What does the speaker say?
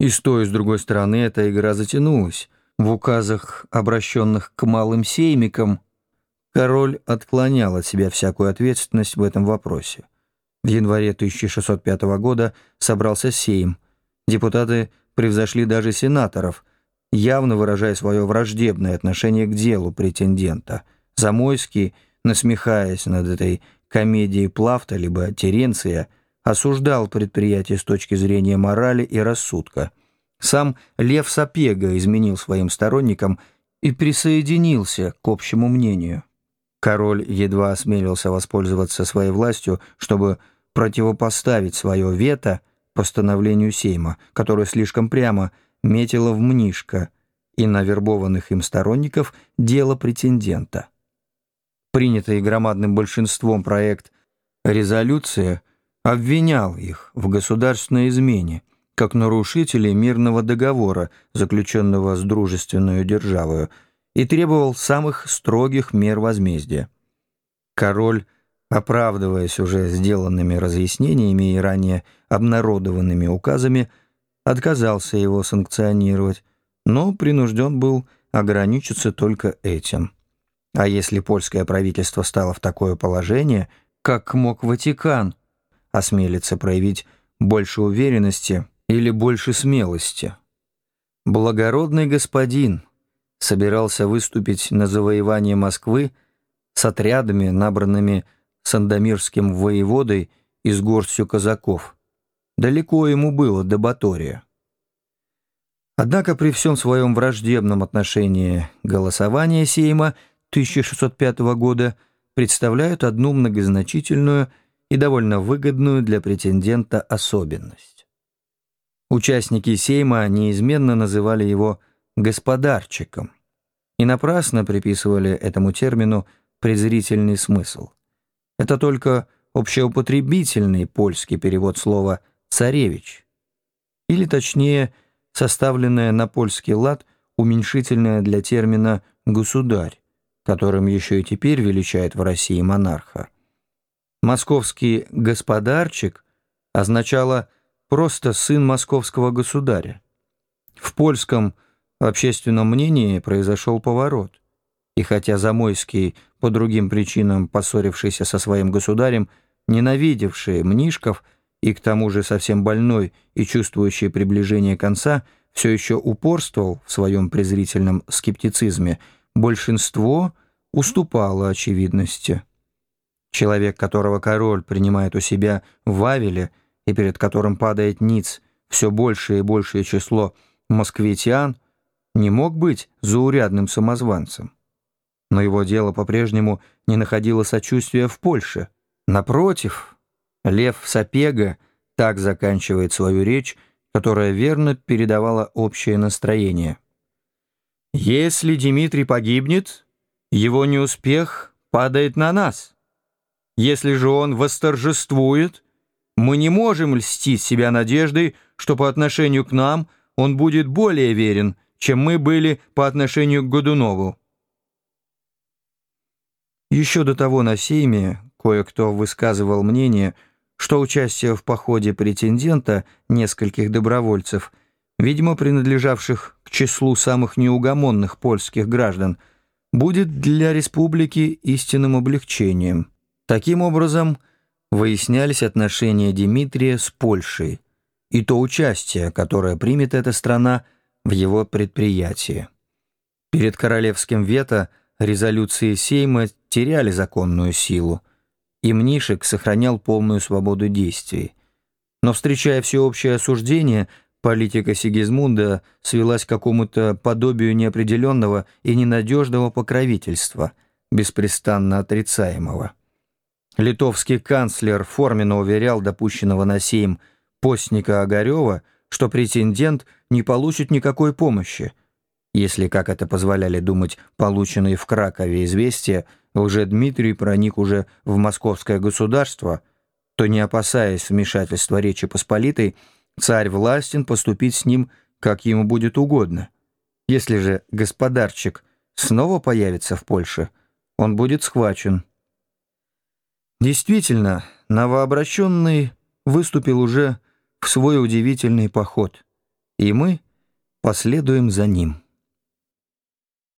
И с той, и с другой стороны эта игра затянулась. В указах, обращенных к малым сеймикам, король отклонял от себя всякую ответственность в этом вопросе. В январе 1605 года собрался сейм. Депутаты превзошли даже сенаторов, явно выражая свое враждебное отношение к делу претендента. Замойский, насмехаясь над этой комедией Плафта либо Теренция, осуждал предприятие с точки зрения морали и рассудка. Сам Лев Сапега изменил своим сторонникам и присоединился к общему мнению. Король едва осмелился воспользоваться своей властью, чтобы противопоставить свое вето постановлению Сейма, которое слишком прямо метило в Мнишко и на вербованных им сторонников дело претендента. Принятый громадным большинством проект резолюции обвинял их в государственной измене, как нарушителей мирного договора, заключенного с дружественной державой, и требовал самых строгих мер возмездия. Король, оправдываясь уже сделанными разъяснениями и ранее обнародованными указами, отказался его санкционировать, но принужден был ограничиться только этим. А если польское правительство стало в такое положение, как мог Ватикан осмелиться проявить больше уверенности или больше смелости? Благородный господин собирался выступить на завоевание Москвы с отрядами, набранными сандомирским воеводой и с горстью казаков. Далеко ему было до Батория. Однако при всем своем враждебном отношении голосования Сейма 1605 года представляют одну многозначительную и довольно выгодную для претендента особенность. Участники Сейма неизменно называли его «господарчиком» и напрасно приписывали этому термину презрительный смысл. Это только общеупотребительный польский перевод слова «царевич», или точнее, составленное на польский лад уменьшительное для термина «государь», которым еще и теперь величает в России монарха. Московский «господарчик» означало просто «сын московского государя». В польском общественном мнении произошел поворот. И хотя Замойский, по другим причинам поссорившийся со своим государем, ненавидевший Мнишков и к тому же совсем больной и чувствующий приближение конца, все еще упорствовал в своем презрительном скептицизме, большинство уступало очевидности. Человек, которого король принимает у себя в Вавеле и перед которым падает ниц все большее и большее число москвитян, не мог быть заурядным самозванцем. Но его дело по-прежнему не находило сочувствия в Польше. Напротив, Лев Сапега так заканчивает свою речь, которая верно передавала общее настроение. «Если Дмитрий погибнет, его неуспех падает на нас». Если же он восторжествует, мы не можем льстить себя надеждой, что по отношению к нам он будет более верен, чем мы были по отношению к Годунову. Еще до того на сейме кое-кто высказывал мнение, что участие в походе претендента нескольких добровольцев, видимо, принадлежавших к числу самых неугомонных польских граждан, будет для республики истинным облегчением. Таким образом, выяснялись отношения Дмитрия с Польшей и то участие, которое примет эта страна в его предприятии. Перед королевским вето резолюции Сейма теряли законную силу, и Мнишек сохранял полную свободу действий. Но, встречая всеобщее осуждение, политика Сигизмунда свелась к какому-то подобию неопределенного и ненадежного покровительства, беспрестанно отрицаемого. Литовский канцлер форменно уверял допущенного на сейм постника Огарева, что претендент не получит никакой помощи. Если, как это позволяли думать полученные в Кракове известия, уже Дмитрий проник уже в московское государство, то, не опасаясь вмешательства Речи Посполитой, царь властен поступить с ним, как ему будет угодно. Если же господарчик снова появится в Польше, он будет схвачен – Действительно, новообращенный выступил уже в свой удивительный поход и мы последуем за ним.